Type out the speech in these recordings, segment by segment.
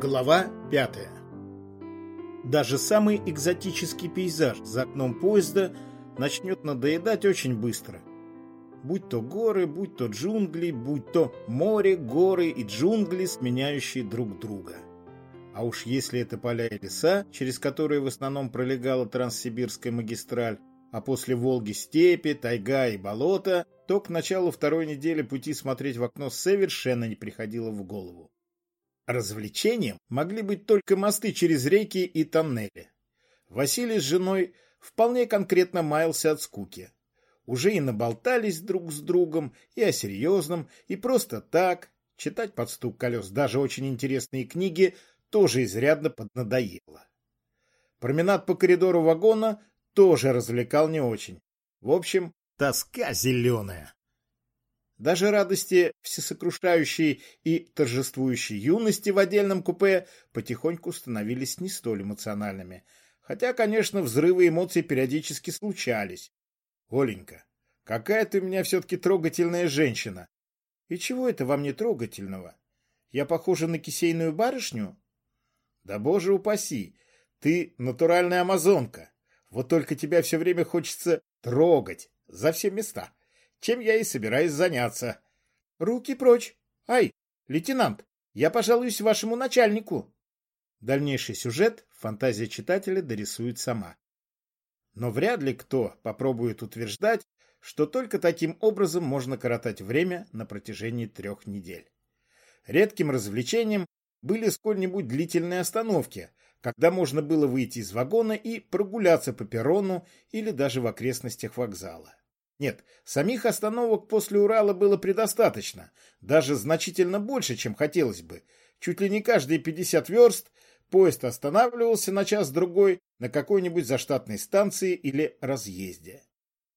Глава пятая Даже самый экзотический пейзаж за окном поезда начнет надоедать очень быстро. Будь то горы, будь то джунгли, будь то море, горы и джунгли, сменяющие друг друга. А уж если это поля и леса, через которые в основном пролегала Транссибирская магистраль, а после Волги степи, тайга и болото, то к началу второй недели пути смотреть в окно совершенно не приходило в голову. Развлечением могли быть только мосты через реки и тоннели. Василий с женой вполне конкретно маялся от скуки. Уже и наболтались друг с другом, и о серьезном, и просто так. Читать под стук колес даже очень интересные книги тоже изрядно поднадоело. Променад по коридору вагона тоже развлекал не очень. В общем, тоска зеленая. Даже радости всесокрушающей и торжествующей юности в отдельном купе потихоньку становились не столь эмоциональными. Хотя, конечно, взрывы эмоций периодически случались. Оленька, какая ты у меня все-таки трогательная женщина. И чего это во мне трогательного? Я похожа на кисейную барышню? Да боже упаси, ты натуральная амазонка. Вот только тебя все время хочется трогать за все места чем я и собираюсь заняться. Руки прочь. Ай, лейтенант, я пожалуюсь вашему начальнику. Дальнейший сюжет фантазия читателя дорисует сама. Но вряд ли кто попробует утверждать, что только таким образом можно коротать время на протяжении трех недель. Редким развлечением были сколь-нибудь длительные остановки, когда можно было выйти из вагона и прогуляться по перрону или даже в окрестностях вокзала. Нет, самих остановок после Урала было предостаточно, даже значительно больше, чем хотелось бы. Чуть ли не каждые 50 верст поезд останавливался на час-другой на какой-нибудь заштатной станции или разъезде.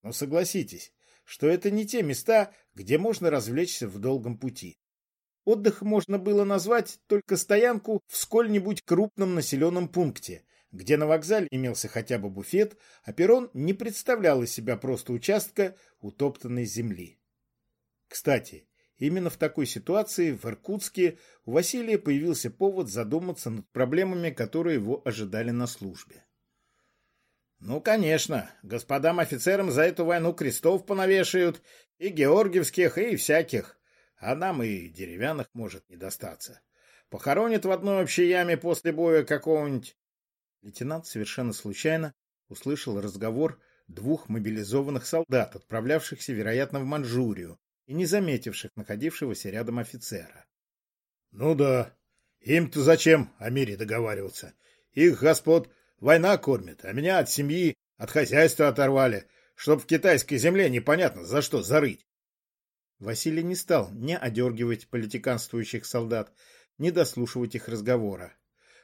Но согласитесь, что это не те места, где можно развлечься в долгом пути. Отдых можно было назвать только стоянку в сколь-нибудь крупном населенном пункте, где на вокзале имелся хотя бы буфет, а перрон не представлял из себя просто участка утоптанной земли. Кстати, именно в такой ситуации в Иркутске у Василия появился повод задуматься над проблемами, которые его ожидали на службе. Ну, конечно, господам офицерам за эту войну крестов понавешают, и георгиевских, и всяких, а нам и деревянных может не достаться. Похоронят в одной общей яме после боя какого-нибудь Лейтенант совершенно случайно услышал разговор двух мобилизованных солдат, отправлявшихся, вероятно, в Манчжурию и не заметивших находившегося рядом офицера. — Ну да, им-то зачем о мире договариваться? Их, господ, война кормит, а меня от семьи, от хозяйства оторвали, чтоб в китайской земле непонятно за что зарыть. Василий не стал ни одергивать политиканствующих солдат, ни дослушивать их разговора.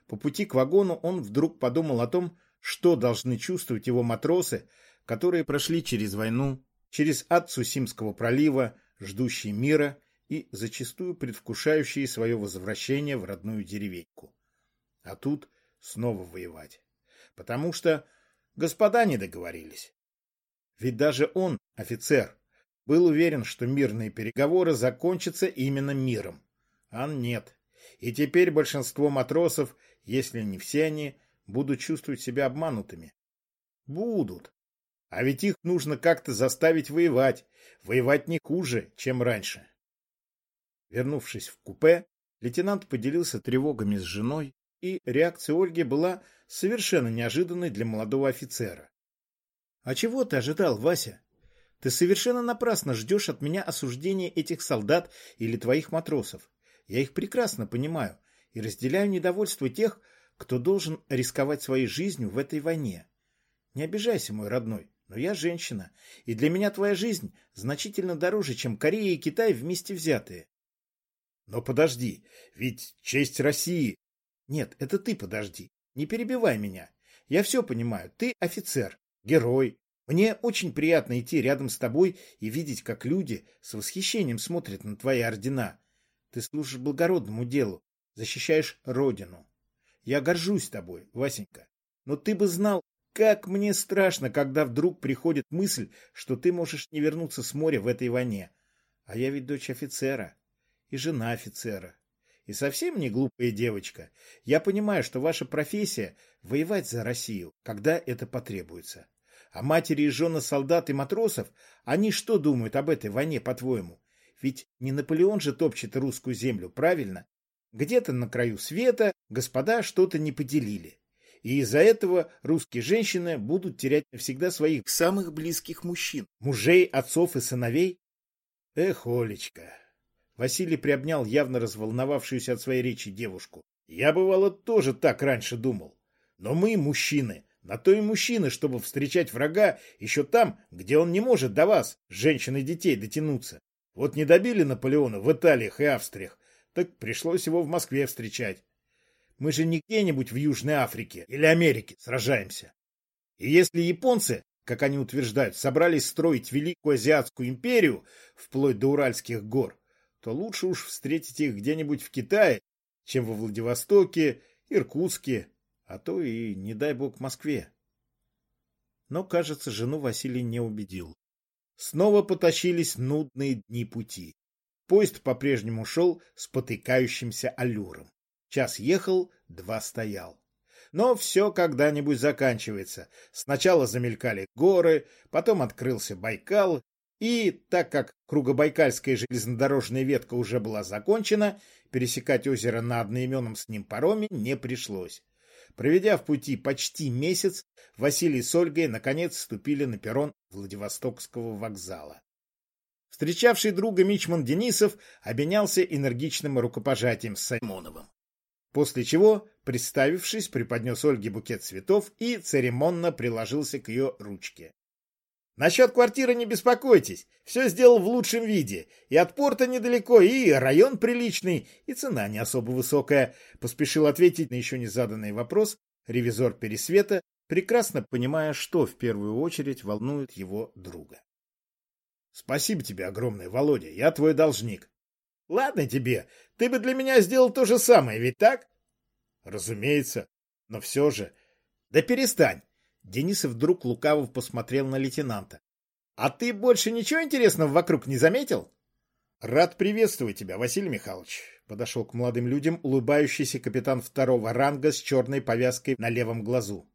По пути к вагону он вдруг подумал о том, что должны чувствовать его матросы, которые прошли через войну, через ад Сусимского пролива, ждущие мира и зачастую предвкушающие свое возвращение в родную деревеньку. А тут снова воевать. Потому что господа не договорились. Ведь даже он, офицер, был уверен, что мирные переговоры закончатся именно миром. А нет. И теперь большинство матросов если не все они будут чувствовать себя обманутыми. Будут. А ведь их нужно как-то заставить воевать. Воевать не хуже, чем раньше. Вернувшись в купе, лейтенант поделился тревогами с женой, и реакция Ольги была совершенно неожиданной для молодого офицера. — А чего ты ожидал, Вася? Ты совершенно напрасно ждешь от меня осуждения этих солдат или твоих матросов. Я их прекрасно понимаю и разделяю недовольство тех, кто должен рисковать своей жизнью в этой войне. Не обижайся, мой родной, но я женщина, и для меня твоя жизнь значительно дороже, чем Корея и Китай вместе взятые. Но подожди, ведь честь России... Нет, это ты подожди, не перебивай меня. Я все понимаю, ты офицер, герой. Мне очень приятно идти рядом с тобой и видеть, как люди с восхищением смотрят на твои ордена. Ты служишь благородному делу, защищаешь родину. Я горжусь тобой, Васенька. Но ты бы знал, как мне страшно, когда вдруг приходит мысль, что ты можешь не вернуться с моря в этой войне. А я ведь дочь офицера и жена офицера. и совсем не глупая девочка. Я понимаю, что ваша профессия — воевать за Россию, когда это потребуется. А матери и жены солдат и матросов, они что думают об этой войне, по-твоему? Ведь не Наполеон же топчет русскую землю, правильно? Где-то на краю света господа что-то не поделили. И из-за этого русские женщины будут терять навсегда своих самых близких мужчин, мужей, отцов и сыновей. Эх, Олечка! Василий приобнял явно разволновавшуюся от своей речи девушку. Я, бывало, тоже так раньше думал. Но мы, мужчины, на то и мужчины, чтобы встречать врага еще там, где он не может до вас, женщин и детей, дотянуться. Вот не добили Наполеона в Италиях и Австриях, так пришлось его в Москве встречать. Мы же не где-нибудь в Южной Африке или Америке сражаемся. И если японцы, как они утверждают, собрались строить Великую Азиатскую империю вплоть до Уральских гор, то лучше уж встретить их где-нибудь в Китае, чем во Владивостоке, Иркутске а то и, не дай бог, Москве. Но, кажется, жену Василий не убедил. Снова потащились нудные дни пути. Поезд по-прежнему шел с потыкающимся аллюром. Час ехал, два стоял. Но все когда-нибудь заканчивается. Сначала замелькали горы, потом открылся Байкал, и, так как кругобайкальская железнодорожная ветка уже была закончена, пересекать озеро на одноименном с ним пароме не пришлось. Проведя в пути почти месяц, Василий с Ольгой наконец вступили на перрон Владивостокского вокзала. Встречавший друга Мичман Денисов обменялся энергичным рукопожатием с Саймоновым. После чего, представившись, преподнес Ольге букет цветов и церемонно приложился к ее ручке. Насчет квартиры не беспокойтесь, все сделал в лучшем виде. И от порта недалеко, и район приличный, и цена не особо высокая. Поспешил ответить на еще не заданный вопрос ревизор Пересвета, прекрасно понимая, что в первую очередь волнует его друга. Спасибо тебе огромное, Володя, я твой должник. Ладно тебе, ты бы для меня сделал то же самое, ведь так? Разумеется, но все же... Да перестань. Денисов вдруг лукаво посмотрел на лейтенанта. «А ты больше ничего интересного вокруг не заметил?» «Рад приветствовать тебя, Василий Михайлович», — подошел к молодым людям улыбающийся капитан второго ранга с черной повязкой на левом глазу.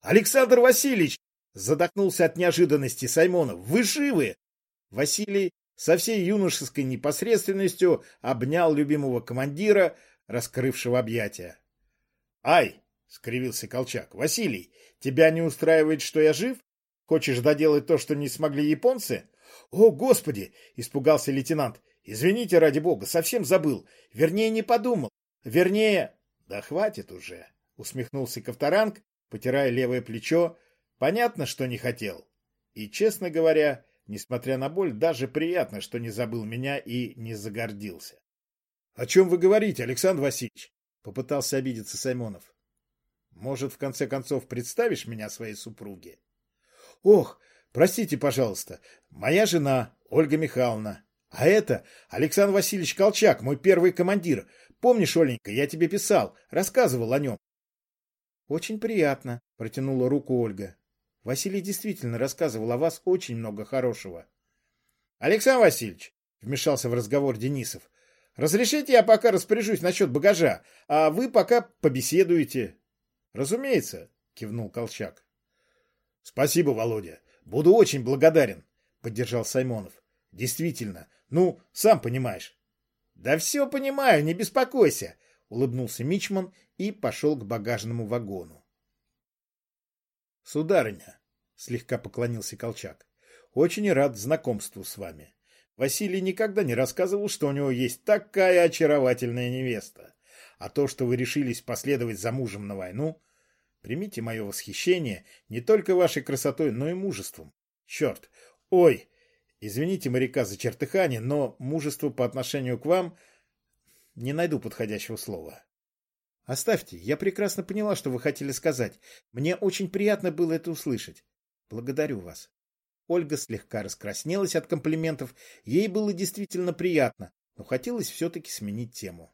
«Александр Васильевич!» — задохнулся от неожиданности Саймонов. «Вы живы?» Василий со всей юношеской непосредственностью обнял любимого командира, раскрывшего объятия. «Ай!» — скривился Колчак. «Василий, Тебя не устраивает, что я жив? Хочешь доделать то, что не смогли японцы? О, Господи! Испугался лейтенант. Извините, ради бога, совсем забыл. Вернее, не подумал. Вернее... Да хватит уже, усмехнулся Ковторанг, потирая левое плечо. Понятно, что не хотел. И, честно говоря, несмотря на боль, даже приятно, что не забыл меня и не загордился. — О чем вы говорите, Александр Васильевич? — попытался обидеться Саймонов. Может, в конце концов, представишь меня своей супруге? Ох, простите, пожалуйста, моя жена Ольга Михайловна. А это Александр Васильевич Колчак, мой первый командир. Помнишь, Оленька, я тебе писал, рассказывал о нем. Очень приятно, протянула руку Ольга. Василий действительно рассказывал о вас очень много хорошего. Александр Васильевич, вмешался в разговор Денисов, разрешите я пока распоряжусь насчет багажа, а вы пока побеседуете. Разумеется, кивнул Колчак. Спасибо, Володя. Буду очень благодарен, поддержал Саймонов. Действительно, ну, сам понимаешь. Да все понимаю, не беспокойся, улыбнулся Мичман и пошел к багажному вагону. Сударыня, слегка поклонился Колчак, очень рад знакомству с вами. Василий никогда не рассказывал, что у него есть такая очаровательная невеста. А то, что вы решились последовать за мужем на войну, примите мое восхищение не только вашей красотой, но и мужеством. Черт! Ой! Извините, моряка, за чертыхание, но мужество по отношению к вам... Не найду подходящего слова. Оставьте, я прекрасно поняла, что вы хотели сказать. Мне очень приятно было это услышать. Благодарю вас. Ольга слегка раскраснелась от комплиментов. Ей было действительно приятно, но хотелось все-таки сменить тему.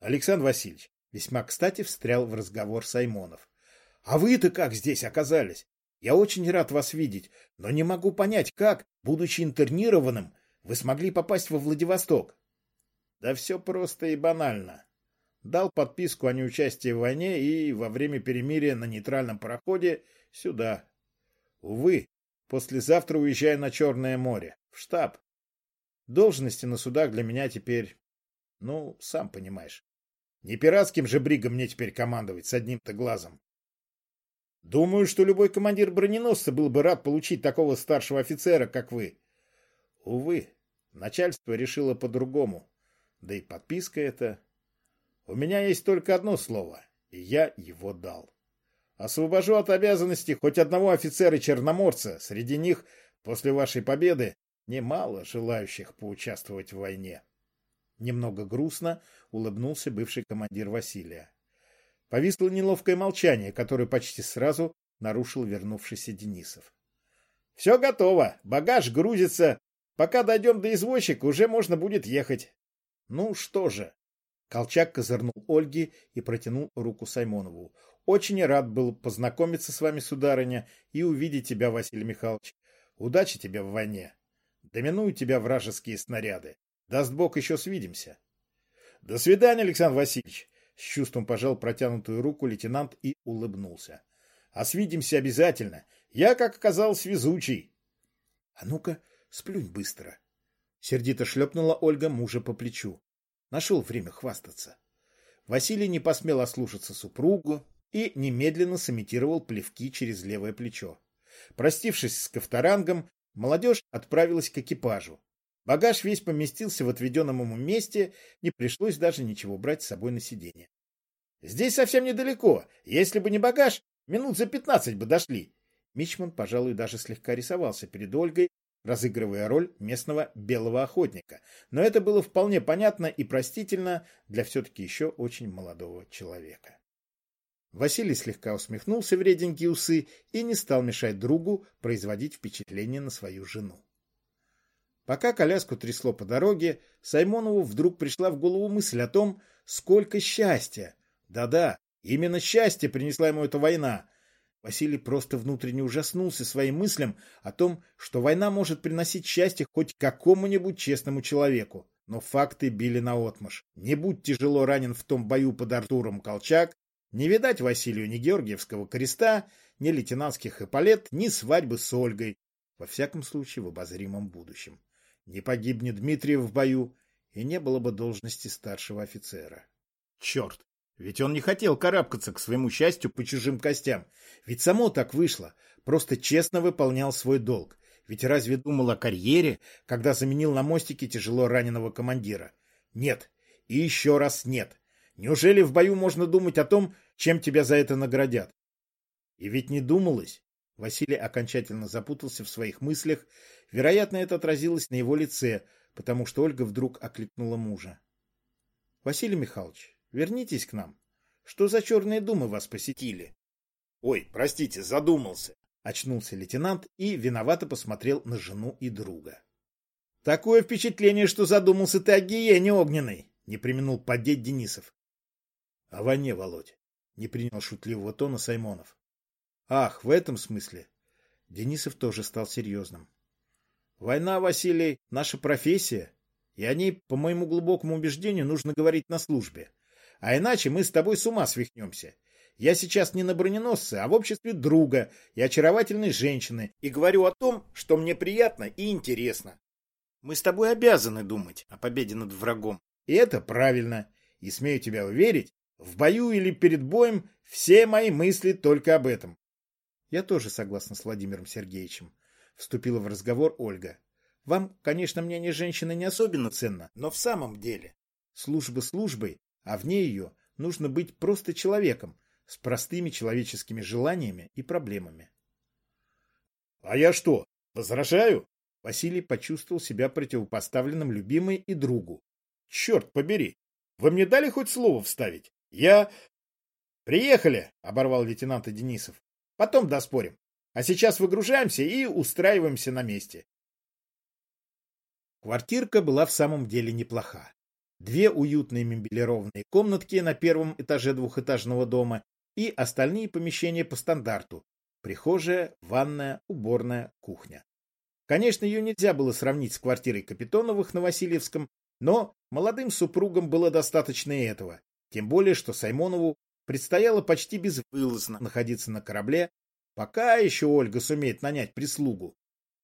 Александр Васильевич весьма кстати встрял в разговор Саймонов. «А вы-то как здесь оказались? Я очень рад вас видеть, но не могу понять, как, будучи интернированным, вы смогли попасть во Владивосток?» «Да все просто и банально», Дал подписку о неучастии в войне и во время перемирия на нейтральном пароходе сюда. Увы, послезавтра уезжаю на Черное море, в штаб. Должности на судах для меня теперь, ну, сам понимаешь. Не пиратским же бригом мне теперь командовать с одним-то глазом. Думаю, что любой командир броненосца был бы рад получить такого старшего офицера, как вы. Увы, начальство решило по-другому. Да и подписка эта... У меня есть только одно слово, и я его дал. Освобожу от обязанностей хоть одного офицера-черноморца. Среди них, после вашей победы, немало желающих поучаствовать в войне. Немного грустно улыбнулся бывший командир Василия. Повисло неловкое молчание, которое почти сразу нарушил вернувшийся Денисов. — Все готово, багаж грузится. Пока дойдем до извозчика, уже можно будет ехать. — Ну что же, Колчак козырнул Ольге и протянул руку Саймонову. «Очень рад был познакомиться с вами, сударыня, и увидеть тебя, Василий Михайлович. Удачи тебе в войне. Доминуют тебя вражеские снаряды. Даст Бог, еще свидимся». «До свидания, Александр Васильевич!» С чувством пожал протянутую руку лейтенант и улыбнулся. «А свидимся обязательно. Я, как оказалось, везучий». «А ну-ка, сплюнь быстро!» Сердито шлепнула Ольга мужа по плечу. Нашел время хвастаться. Василий не посмел ослушаться супругу и немедленно сымитировал плевки через левое плечо. Простившись с Ковторангом, молодежь отправилась к экипажу. Багаж весь поместился в отведенном ему месте, не пришлось даже ничего брать с собой на сиденье. «Здесь совсем недалеко. Если бы не багаж, минут за пятнадцать бы дошли». Мичман, пожалуй, даже слегка рисовался перед Ольгой, разыгрывая роль местного белого охотника. Но это было вполне понятно и простительно для все-таки еще очень молодого человека. Василий слегка усмехнулся в реденькие усы и не стал мешать другу производить впечатление на свою жену. Пока коляску трясло по дороге, Саймонову вдруг пришла в голову мысль о том, сколько счастья. Да-да, именно счастье принесла ему эта война, Василий просто внутренне ужаснулся своим мыслям о том, что война может приносить счастье хоть какому-нибудь честному человеку. Но факты били наотмашь. Не будь тяжело ранен в том бою под Артуром Колчак, не видать Василию ни Георгиевского креста, ни лейтенантских эполет, ни свадьбы с Ольгой. Во всяком случае, в обозримом будущем. Не погибнет Дмитриев в бою, и не было бы должности старшего офицера. Черт! Ведь он не хотел карабкаться к своему счастью по чужим костям. Ведь само так вышло. Просто честно выполнял свой долг. Ведь разве думал о карьере, когда заменил на мостике тяжело раненого командира? Нет. И еще раз нет. Неужели в бою можно думать о том, чем тебя за это наградят? И ведь не думалось. Василий окончательно запутался в своих мыслях. Вероятно, это отразилось на его лице, потому что Ольга вдруг окликнула мужа. — Василий Михайлович, Вернитесь к нам. Что за черные думы вас посетили? Ой, простите, задумался. Очнулся лейтенант и виновато посмотрел на жену и друга. Такое впечатление, что задумался ты о гиене огненной, не применул поддеть Денисов. О войне, Володь, не принял шутливого тона Саймонов. Ах, в этом смысле. Денисов тоже стал серьезным. Война, Василий, наша профессия, и о ней, по моему глубокому убеждению, нужно говорить на службе. А иначе мы с тобой с ума свихнемся. Я сейчас не на броненосце, а в обществе друга и очаровательной женщины, и говорю о том, что мне приятно и интересно. Мы с тобой обязаны думать о победе над врагом. И это правильно. И смею тебя уверить, в бою или перед боем все мои мысли только об этом. Я тоже согласна с Владимиром Сергеевичем. Вступила в разговор Ольга. Вам, конечно, мнение женщины не особенно ценно, но в самом деле. Служба службой, а вне ее нужно быть просто человеком с простыми человеческими желаниями и проблемами. — А я что, возражаю? Василий почувствовал себя противопоставленным любимой и другу. — Черт побери! Вы мне дали хоть слово вставить? Я... — Приехали! — оборвал лейтенанта Денисов. — Потом доспорим. А сейчас выгружаемся и устраиваемся на месте. Квартирка была в самом деле неплоха. Две уютные мебелированные комнатки на первом этаже двухэтажного дома и остальные помещения по стандарту. Прихожая, ванная, уборная, кухня. Конечно, ее нельзя было сравнить с квартирой Капитоновых на Васильевском, но молодым супругам было достаточно и этого. Тем более, что Саймонову предстояло почти безвылазно находиться на корабле, пока еще Ольга сумеет нанять прислугу.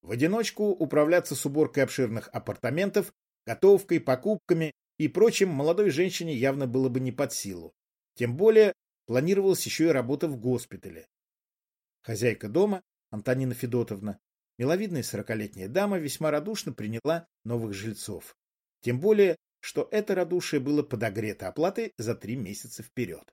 В одиночку управляться с уборкой обширных апартаментов, готовкой, покупками и прочим молодой женщине явно было бы не под силу. Тем более планировалась еще и работа в госпитале. Хозяйка дома, Антонина Федотовна, миловидная сорокалетняя дама, весьма радушно приняла новых жильцов. Тем более, что это радушие было подогрето оплатой за три месяца вперед.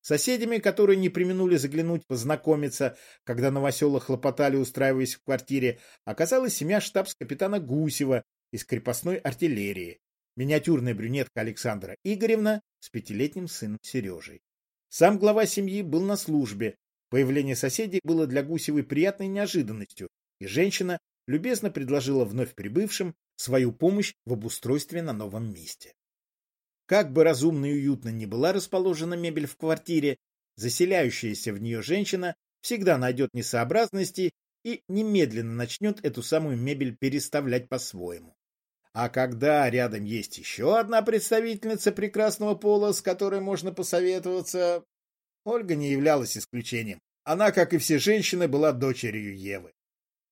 Соседями, которые не применули заглянуть, познакомиться, когда новоселы хлопотали, устраиваясь в квартире, оказалась семья штабс-капитана Гусева из крепостной артиллерии, миниатюрная брюнетка Александра Игоревна с пятилетним сыном Сережей. Сам глава семьи был на службе. Появление соседей было для Гусевой приятной неожиданностью, и женщина любезно предложила вновь прибывшим свою помощь в обустройстве на новом месте. Как бы разумно и уютно ни была расположена мебель в квартире, заселяющаяся в нее женщина всегда найдет несообразности и немедленно начнет эту самую мебель переставлять по-своему. А когда рядом есть еще одна представительница прекрасного пола, с которой можно посоветоваться, Ольга не являлась исключением. Она, как и все женщины, была дочерью Евы.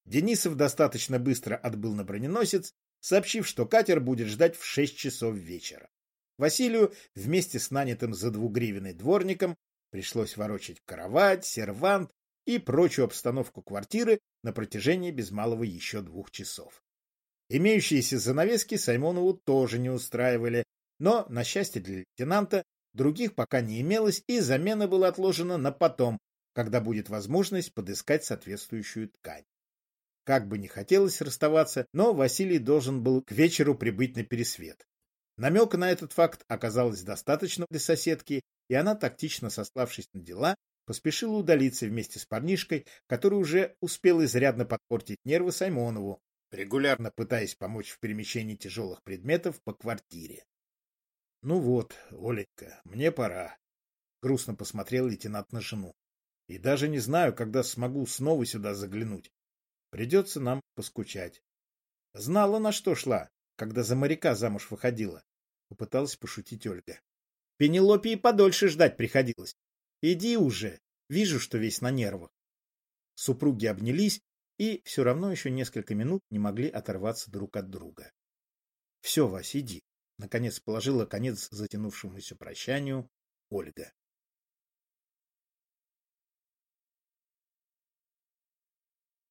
Денисов достаточно быстро отбыл на броненосец, сообщив, что катер будет ждать в шесть часов вечера. Василию вместе с нанятым за двугривенный дворником пришлось ворочать кровать, сервант и прочую обстановку квартиры на протяжении без малого еще двух часов. Имеющиеся занавески Саймонову тоже не устраивали, но, на счастье для лейтенанта, других пока не имелось, и замена была отложена на потом, когда будет возможность подыскать соответствующую ткань. Как бы не хотелось расставаться, но Василий должен был к вечеру прибыть на пересвет. Намека на этот факт оказалось достаточно для соседки, и она, тактично сославшись на дела, поспешила удалиться вместе с парнишкой, который уже успел изрядно подпортить нервы Саймонову, регулярно пытаясь помочь в перемещении тяжелых предметов по квартире. — Ну вот, Оленька, мне пора, — грустно посмотрел лейтенант на жену. — И даже не знаю, когда смогу снова сюда заглянуть. Придется нам поскучать. Знала, на что шла, когда за моряка замуж выходила. Попыталась пошутить Ольга. Пенелопе и подольше ждать приходилось. Иди уже, вижу, что весь на нервах. Супруги обнялись и все равно еще несколько минут не могли оторваться друг от друга. — Все, Вась, иди. Наконец положила конец затянувшемуся прощанию Ольга.